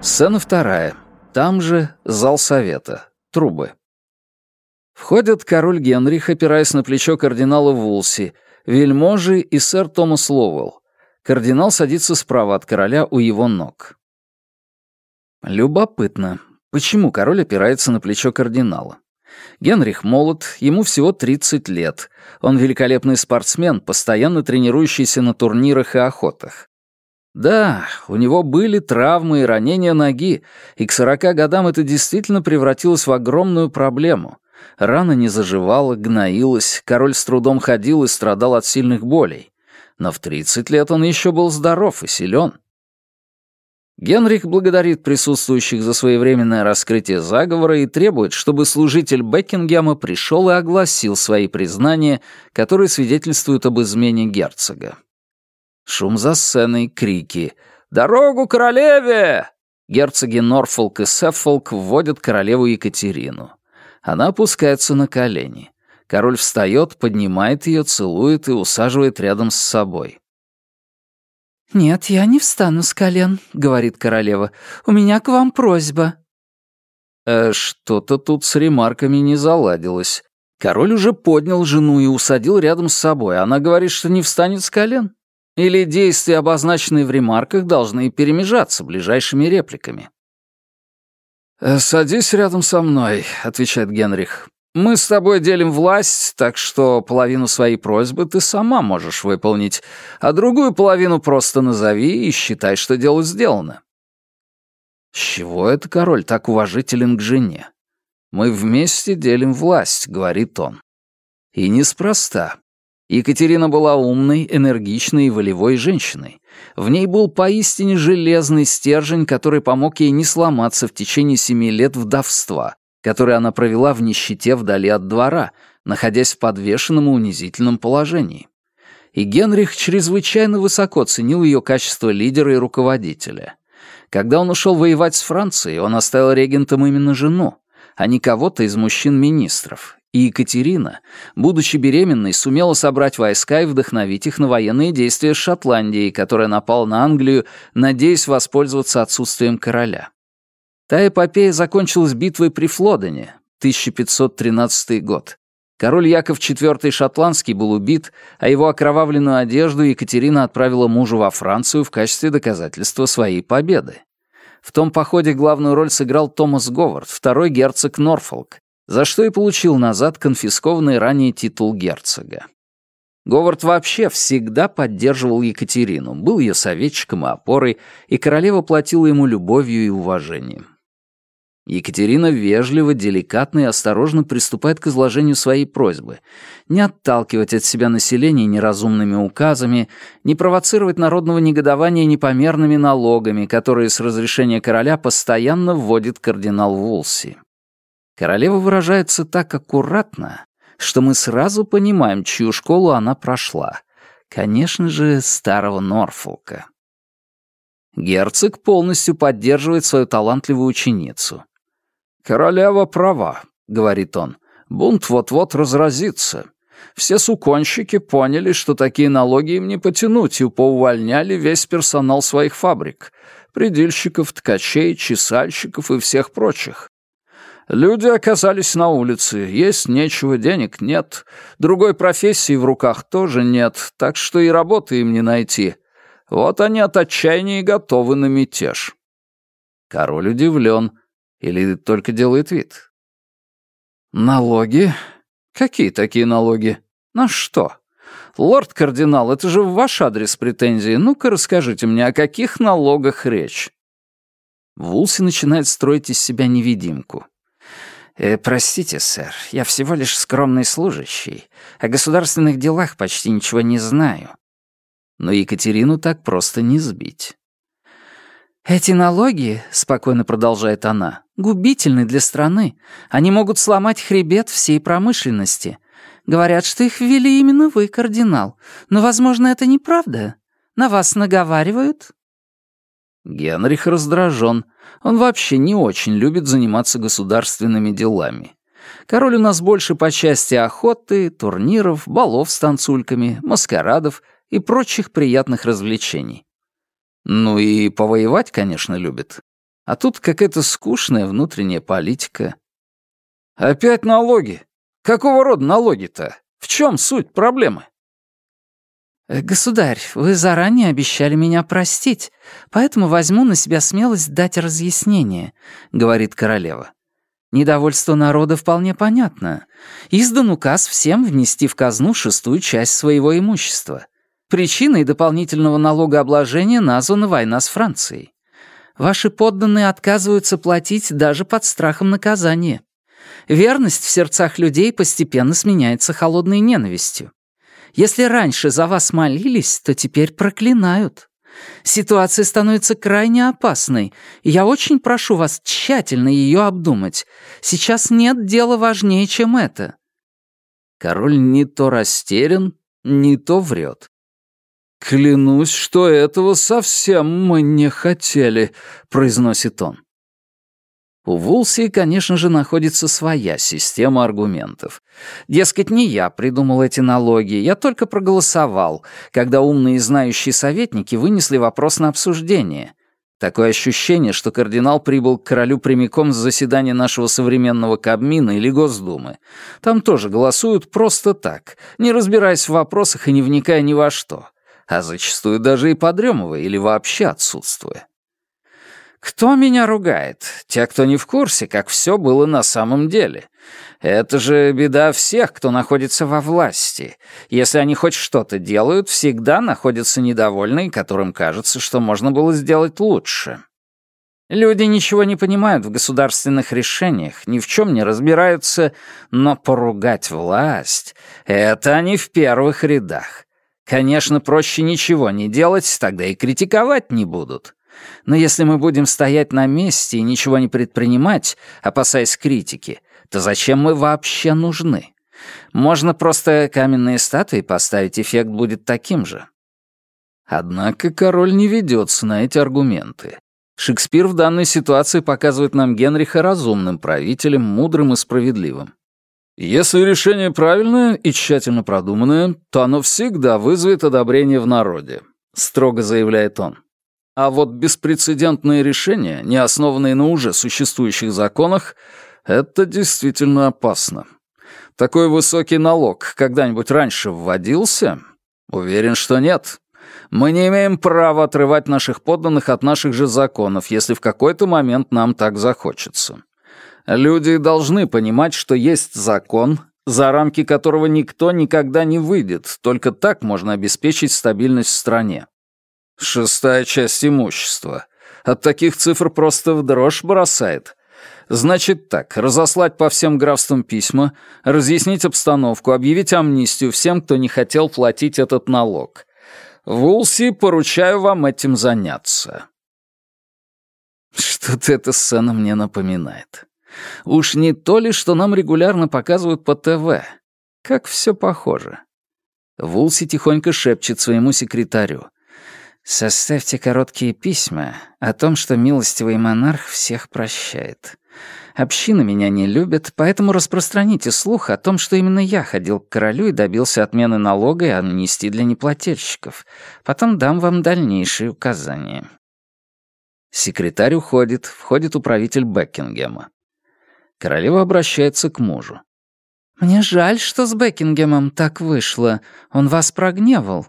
Сцена вторая. Там же зал совета. Трубы. Входят король Генрих, опираясь на плечо кардинала Вулси, вельможи и сэр Томас Лоуэлл. Кардинал садится справа от короля у его ног. Любопытно, почему король опирается на плечо кардинала? Генрих молод, ему всего 30 лет. Он великолепный спортсмен, постоянно тренирующийся на турнирах и охотах. Да, у него были травмы и ранения ноги, и к 40 годам это действительно превратилось в огромную проблему. Рана не заживала, гноилась, король с трудом ходил и страдал от сильных болей. Но в 30 лет он еще был здоров и силен. Генрих благодарит присутствующих за своевременное раскрытие заговора и требует, чтобы служитель Бекингема пришел и огласил свои признания, которые свидетельствуют об измене герцога. Шум за сценой, крики «Дорогу королеве!» Герцоги Норфолк и Сеффолк вводят королеву Екатерину. Она опускается на колени. Король встает, поднимает ее, целует и усаживает рядом с собой. «Нет, я не встану с колен», — говорит королева. «У меня к вам просьба». Э, что-то тут с ремарками не заладилось. Король уже поднял жену и усадил рядом с собой. Она говорит, что не встанет с колен. Или действия, обозначенные в ремарках, должны перемежаться ближайшими репликами. «Э, «Садись рядом со мной», — отвечает Генрих. Мы с тобой делим власть, так что половину своей просьбы ты сама можешь выполнить, а другую половину просто назови и считай, что дело сделано». С чего это король так уважителен к жене? «Мы вместе делим власть», — говорит он. И неспроста. Екатерина была умной, энергичной и волевой женщиной. В ней был поистине железный стержень, который помог ей не сломаться в течение семи лет вдовства, который она провела в нищете вдали от двора, находясь в подвешенном и унизительном положении. И Генрих чрезвычайно высоко ценил ее качество лидера и руководителя. Когда он ушел воевать с Францией, он оставил регентом именно жену, а не кого-то из мужчин-министров. И Екатерина, будучи беременной, сумела собрать войска и вдохновить их на военные действия с Шотландией, которая напала на Англию, надеясь воспользоваться отсутствием короля. Та эпопея закончилась битвой при Флодене, 1513 год. Король Яков IV Шотландский был убит, а его окровавленную одежду Екатерина отправила мужу во Францию в качестве доказательства своей победы. В том походе главную роль сыграл Томас Говард, второй герцог Норфолк, за что и получил назад конфискованный ранее титул герцога. Говард вообще всегда поддерживал Екатерину, был ее советчиком и опорой, и королева платила ему любовью и уважением. Екатерина вежливо, деликатно и осторожно приступает к изложению своей просьбы. Не отталкивать от себя население неразумными указами, не провоцировать народного негодования непомерными налогами, которые с разрешения короля постоянно вводит кардинал Вулси. Королева выражается так аккуратно, что мы сразу понимаем, чью школу она прошла. Конечно же, старого Норфолка. Герцог полностью поддерживает свою талантливую ученицу. «Королева права», — говорит он. «Бунт вот-вот разразится. Все суконщики поняли, что такие налоги им не потянуть, и поувольняли весь персонал своих фабрик. Предельщиков, ткачей, чесальщиков и всех прочих. Люди оказались на улице, есть нечего, денег нет, другой профессии в руках тоже нет, так что и работы им не найти. Вот они от отчаяния и готовы на мятеж». Король удивлен. Или только делает вид? Налоги? Какие такие налоги? На что? Лорд-кардинал, это же в ваш адрес претензии. Ну-ка расскажите мне, о каких налогах речь? Вулси начинает строить из себя невидимку. «Э, «Простите, сэр, я всего лишь скромный служащий. О государственных делах почти ничего не знаю». Но Екатерину так просто не сбить. «Эти налоги, — спокойно продолжает она, — губительны для страны. Они могут сломать хребет всей промышленности. Говорят, что их ввели именно вы, кардинал. Но, возможно, это неправда. На вас наговаривают?» Генрих раздражен. Он вообще не очень любит заниматься государственными делами. Король у нас больше по части охоты, турниров, балов с танцульками, маскарадов и прочих приятных развлечений. Ну и повоевать, конечно, любит. А тут какая-то скучная внутренняя политика. Опять налоги. Какого рода налоги-то? В чем суть проблемы? Э, «Государь, вы заранее обещали меня простить, поэтому возьму на себя смелость дать разъяснение», — говорит королева. «Недовольство народа вполне понятно. Издан указ всем внести в казну шестую часть своего имущества. Причиной дополнительного налогообложения названа война с Францией. Ваши подданные отказываются платить даже под страхом наказания. Верность в сердцах людей постепенно сменяется холодной ненавистью. Если раньше за вас молились, то теперь проклинают. Ситуация становится крайне опасной, и я очень прошу вас тщательно ее обдумать. Сейчас нет дела важнее, чем это». Король не то растерян, не то врет. «Клянусь, что этого совсем мы не хотели», — произносит он. У Вулси, конечно же, находится своя система аргументов. Дескать, не я придумал эти налоги, я только проголосовал, когда умные и знающие советники вынесли вопрос на обсуждение. Такое ощущение, что кардинал прибыл к королю прямиком с заседания нашего современного Кабмина или Госдумы. Там тоже голосуют просто так, не разбираясь в вопросах и не вникая ни во что, а зачастую даже и подремывая или вообще отсутствуя. Кто меня ругает? Те, кто не в курсе, как все было на самом деле. Это же беда всех, кто находится во власти. Если они хоть что-то делают, всегда находятся недовольные, которым кажется, что можно было сделать лучше. Люди ничего не понимают в государственных решениях, ни в чем не разбираются, но поругать власть — это они в первых рядах. Конечно, проще ничего не делать, тогда и критиковать не будут. Но если мы будем стоять на месте и ничего не предпринимать, опасаясь критики, то зачем мы вообще нужны? Можно просто каменные статуи поставить, эффект будет таким же. Однако король не ведется на эти аргументы. Шекспир в данной ситуации показывает нам Генриха разумным правителем, мудрым и справедливым. Если решение правильное и тщательно продуманное, то оно всегда вызовет одобрение в народе, строго заявляет он. А вот беспрецедентные решения, не основанные на уже существующих законах, это действительно опасно. Такой высокий налог когда-нибудь раньше вводился? Уверен, что нет. Мы не имеем права отрывать наших подданных от наших же законов, если в какой-то момент нам так захочется. Люди должны понимать, что есть закон, за рамки которого никто никогда не выйдет, только так можно обеспечить стабильность в стране. Шестая часть имущества. От таких цифр просто в дрожь бросает. Значит так, разослать по всем графствам письма, разъяснить обстановку, объявить амнистию всем, кто не хотел платить этот налог. В Улси поручаю вам этим заняться. Что-то эта сцена мне напоминает. Уж не то ли, что нам регулярно показывают по ТВ. Как все похоже. Вулси тихонько шепчет своему секретарю. Составьте короткие письма о том, что милостивый монарх всех прощает. Община меня не любит, поэтому распространите слух о том, что именно я ходил к королю и добился отмены налога и амнистии для неплательщиков. Потом дам вам дальнейшие указания». Секретарь уходит, входит управитель Бекингема. Королева обращается к мужу. «Мне жаль, что с Бекингемом так вышло. Он вас прогневал.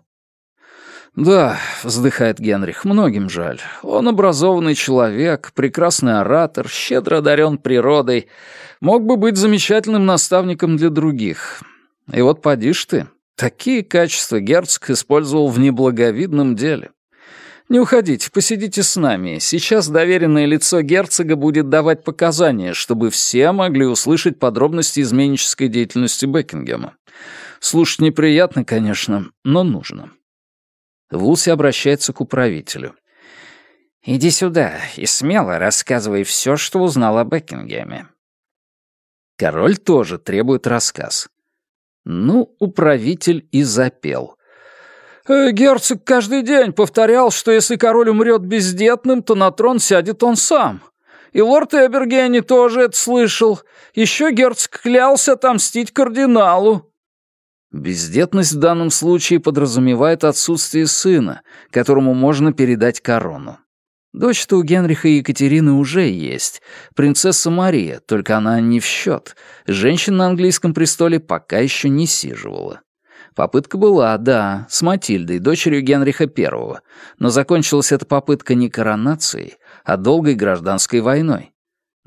«Да», — вздыхает Генрих, — «многим жаль. Он образованный человек, прекрасный оратор, щедро одарен природой, мог бы быть замечательным наставником для других. И вот поди ж ты, такие качества герцог использовал в неблаговидном деле. Не уходите, посидите с нами. Сейчас доверенное лицо герцога будет давать показания, чтобы все могли услышать подробности изменнической деятельности Бекингема. Слушать неприятно, конечно, но нужно». Вулси обращается к управителю. «Иди сюда и смело рассказывай все, что узнал о Бекингеме». Король тоже требует рассказ. Ну, управитель и запел. «Э, «Герцог каждый день повторял, что если король умрет бездетным, то на трон сядет он сам. И лорд Эбергени тоже это слышал. Еще герцог клялся отомстить кардиналу. Бездетность в данном случае подразумевает отсутствие сына, которому можно передать корону. Дочь-то у Генриха и Екатерины уже есть. Принцесса Мария, только она не в счет. Женщин на английском престоле пока еще не сиживала. Попытка была, да, с Матильдой, дочерью Генриха I, но закончилась эта попытка не коронацией, а долгой гражданской войной.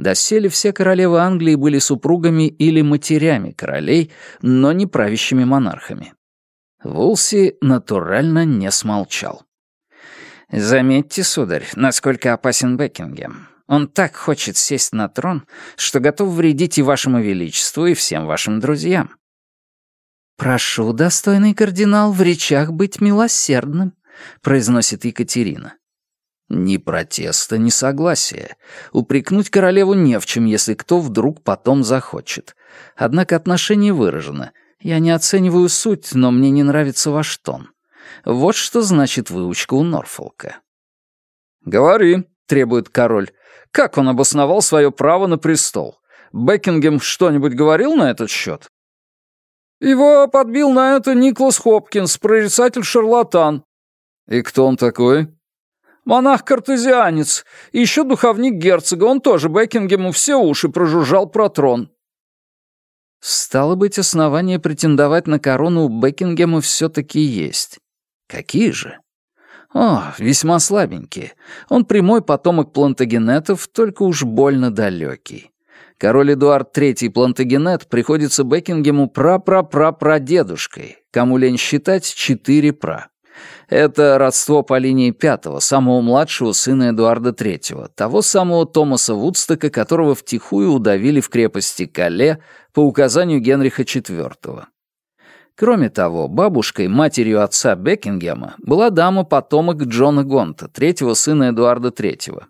Доселе все королевы Англии были супругами или матерями королей, но не правящими монархами. Вулси натурально не смолчал. «Заметьте, сударь, насколько опасен Бекингем. Он так хочет сесть на трон, что готов вредить и вашему величеству, и всем вашим друзьям». «Прошу, достойный кардинал, в речах быть милосердным», — произносит Екатерина. Ни протеста, ни согласия. Упрекнуть королеву не в чем, если кто вдруг потом захочет. Однако отношение выражено. Я не оцениваю суть, но мне не нравится ваш тон. Вот что значит выучка у Норфолка. «Говори», — требует король. «Как он обосновал свое право на престол? Бекингем что-нибудь говорил на этот счет?» «Его подбил на это Никлас Хопкинс, прорицатель-шарлатан». «И кто он такой?» «Монах-картезианец. И еще духовник герцога. Он тоже Бекингему все уши прожужжал про трон». Стало быть, основания претендовать на корону у Бекингема все-таки есть. Какие же? О, весьма слабенькие. Он прямой потомок плантагенетов, только уж больно далекий. Король Эдуард III Плантагенет приходится Бекингему пра-пра-пра-прадедушкой, кому лень считать четыре пра. Это родство по линии пятого, самого младшего сына Эдуарда III, того самого Томаса Вудстока, которого втихую удавили в крепости Кале по указанию Генриха IV. Кроме того, бабушкой, матерью отца Бекингема, была дама-потомок Джона Гонта, третьего сына Эдуарда III.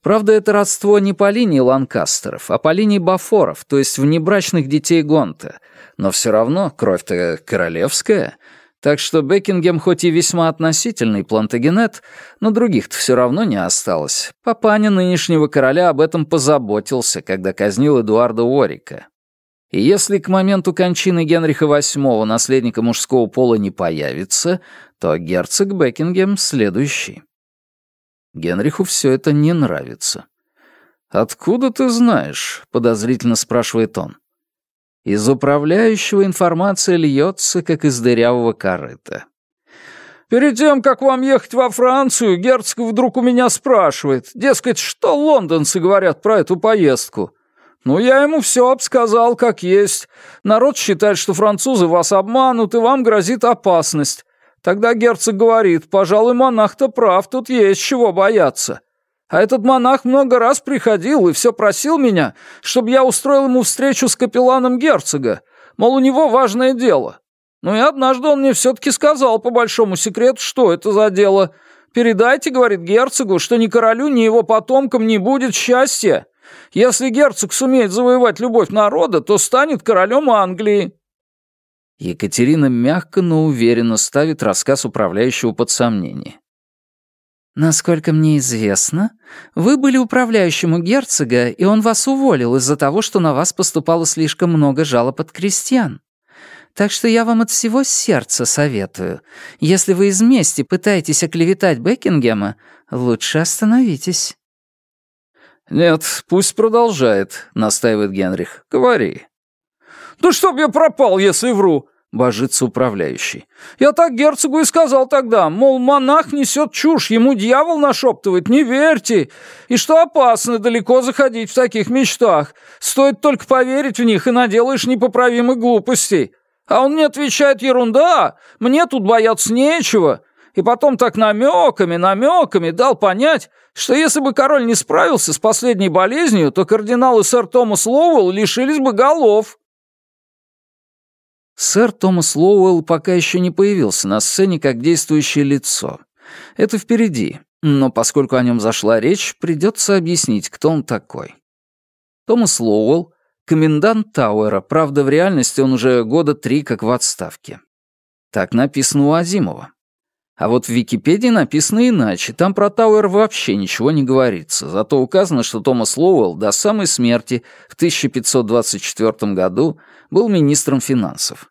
Правда, это родство не по линии Ланкастеров, а по линии Бафоров, то есть внебрачных детей Гонта. Но все равно кровь-то королевская. Так что Бекингем хоть и весьма относительный плантагенет, но других-то все равно не осталось. Папаня нынешнего короля об этом позаботился, когда казнил Эдуарда Уорика. И если к моменту кончины Генриха VIII наследника мужского пола не появится, то герцог Бекингем следующий. Генриху все это не нравится. «Откуда ты знаешь?» — подозрительно спрашивает он. Из управляющего информация льется, как из дырявого корыта. Перед тем, как вам ехать во Францию, герцог вдруг у меня спрашивает, дескать, что лондонцы говорят про эту поездку. «Ну, я ему все обсказал, как есть. Народ считает, что французы вас обманут, и вам грозит опасность. Тогда герцог говорит, пожалуй, монах-то прав, тут есть чего бояться. А этот монах много раз приходил и все просил меня, чтобы я устроил ему встречу с капелланом герцога. Мол, у него важное дело. Ну и однажды он мне все-таки сказал по большому секрету, что это за дело. «Передайте, — говорит герцогу, — что ни королю, ни его потомкам не будет счастья». Если герцог сумеет завоевать любовь народа, то станет королем Англии». Екатерина мягко, но уверенно ставит рассказ управляющего под сомнение. «Насколько мне известно, вы были управляющим у герцога, и он вас уволил из-за того, что на вас поступало слишком много жалоб от крестьян. Так что я вам от всего сердца советую. Если вы из мести пытаетесь оклеветать Бекингема, лучше остановитесь». «Нет, пусть продолжает», — настаивает Генрих. «Говори». «Да чтоб я пропал, если вру!» — божится управляющий. «Я так герцогу и сказал тогда, мол, монах несет чушь, ему дьявол нашептывает, не верьте, и что опасно далеко заходить в таких мечтах, стоит только поверить в них и наделаешь непоправимых глупостей. А он мне отвечает, ерунда, мне тут бояться нечего, и потом так намеками, намеками дал понять, что если бы король не справился с последней болезнью, то кардинал и сэр Томас Лоуэлл лишились бы голов. Сэр Томас Лоуэлл пока еще не появился на сцене как действующее лицо. Это впереди, но поскольку о нем зашла речь, придется объяснить, кто он такой. Томас Лоуэлл — комендант Тауэра, правда, в реальности он уже года три как в отставке. Так написано у Азимова. А вот в Википедии написано иначе, там про Тауэр вообще ничего не говорится, зато указано, что Томас Лоуэлл до самой смерти в 1524 году был министром финансов.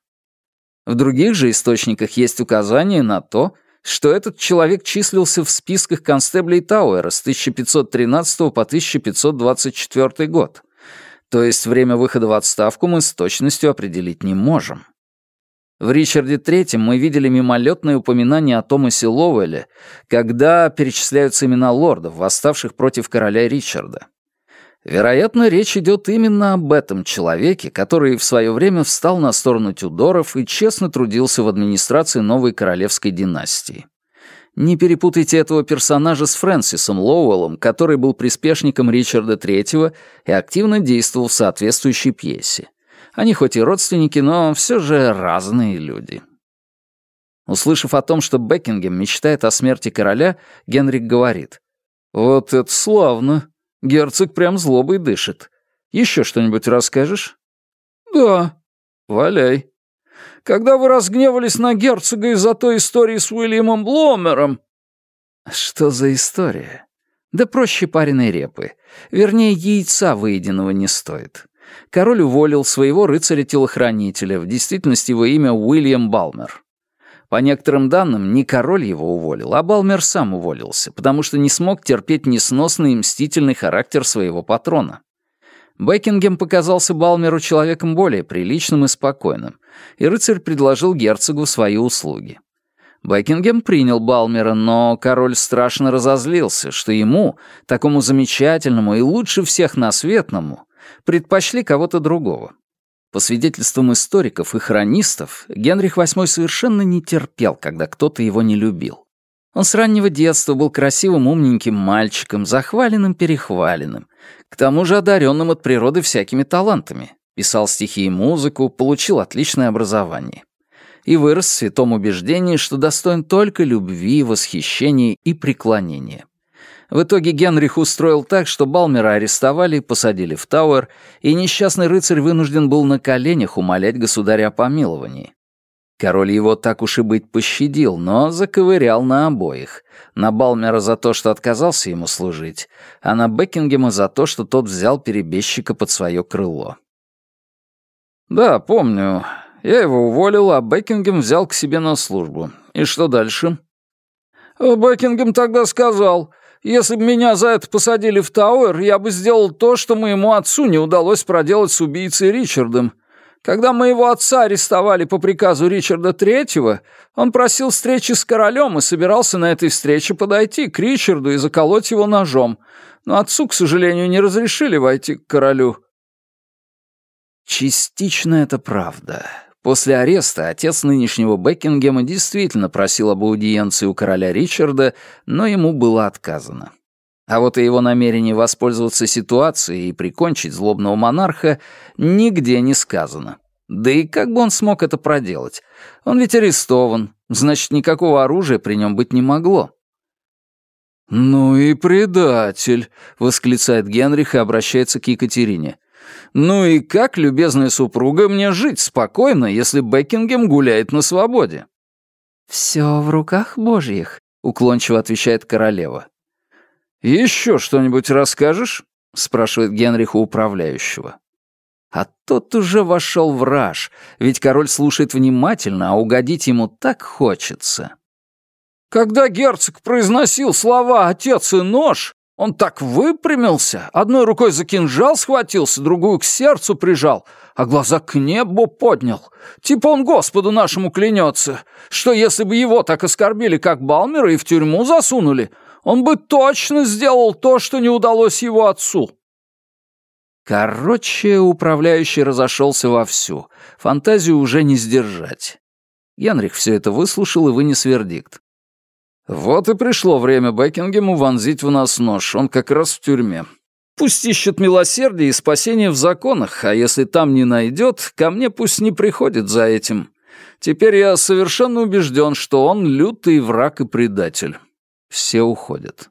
В других же источниках есть указание на то, что этот человек числился в списках констеблей Тауэра с 1513 по 1524 год. То есть время выхода в отставку мы с точностью определить не можем. В Ричарде III мы видели мимолетное упоминание о Томасе Лоуэлле, когда перечисляются имена лордов, восставших против короля Ричарда. Вероятно, речь идет именно об этом человеке, который в свое время встал на сторону Тюдоров и честно трудился в администрации новой королевской династии. Не перепутайте этого персонажа с Фрэнсисом Лоуэллом, который был приспешником Ричарда III и активно действовал в соответствующей пьесе. Они хоть и родственники, но все же разные люди. Услышав о том, что Бекингем мечтает о смерти короля, Генрик говорит. «Вот это славно. Герцог прям злобой дышит. Еще что-нибудь расскажешь?» «Да». «Валяй». «Когда вы разгневались на герцога из-за той истории с Уильямом Бломером...» «Что за история?» «Да проще пареной репы. Вернее, яйца выеденного не стоит. Король уволил своего рыцаря-телохранителя, в действительности его имя Уильям Балмер. По некоторым данным, не король его уволил, а Балмер сам уволился, потому что не смог терпеть несносный и мстительный характер своего патрона. Бекингем показался Балмеру человеком более приличным и спокойным, и рыцарь предложил герцогу свои услуги. Бекингем принял Балмера, но король страшно разозлился, что ему, такому замечательному и лучше всех на светному, предпочли кого-то другого. По свидетельствам историков и хронистов, Генрих VIII совершенно не терпел, когда кто-то его не любил. Он с раннего детства был красивым умненьким мальчиком, захваленным-перехваленным, к тому же одаренным от природы всякими талантами. Писал стихи и музыку, получил отличное образование. И вырос в святом убеждении, что достоин только любви, восхищения и преклонения. В итоге Генрих устроил так, что Балмера арестовали, посадили в Тауэр, и несчастный рыцарь вынужден был на коленях умолять государя о помиловании. Король его так уж и быть пощадил, но заковырял на обоих. На Балмера за то, что отказался ему служить, а на Бекингема за то, что тот взял перебежчика под свое крыло. «Да, помню. Я его уволил, а Бекингем взял к себе на службу. И что дальше?» «Бекингем тогда сказал, если бы меня за это посадили в Тауэр, я бы сделал то, что моему отцу не удалось проделать с убийцей Ричардом. Когда моего отца арестовали по приказу Ричарда Третьего, он просил встречи с королем и собирался на этой встрече подойти к Ричарду и заколоть его ножом. Но отцу, к сожалению, не разрешили войти к королю. Частично это правда. После ареста отец нынешнего Бекингема действительно просил об аудиенции у короля Ричарда, но ему было отказано. А вот о его намерении воспользоваться ситуацией и прикончить злобного монарха нигде не сказано. Да и как бы он смог это проделать? Он ведь арестован, значит, никакого оружия при нем быть не могло. «Ну и предатель», — восклицает Генрих и обращается к Екатерине. Ну и как, любезная супруга, мне жить спокойно, если Бекингем гуляет на свободе?» «Все в руках божьих», — уклончиво отвечает королева. «Еще что-нибудь расскажешь?» — спрашивает Генрих у управляющего. А тот уже вошел в раж, ведь король слушает внимательно, а угодить ему так хочется. Когда герцог произносил слова «отец и нож», он так выпрямился, одной рукой за кинжал схватился, другую к сердцу прижал, а глаза к небу поднял. Типа он Господу нашему клянется, что если бы его так оскорбили, как Балмера, и в тюрьму засунули, он бы точно сделал то, что не удалось его отцу. Короче, управляющий разошелся вовсю. Фантазию уже не сдержать. Генрих все это выслушал и вынес вердикт. Вот и пришло время Бекингему вонзить в нас нож, он как раз в тюрьме. Пусть ищет милосердие и спасение в законах, а если там не найдет, ко мне пусть не приходит за этим. Теперь я совершенно убежден, что он лютый враг и предатель. Все уходят.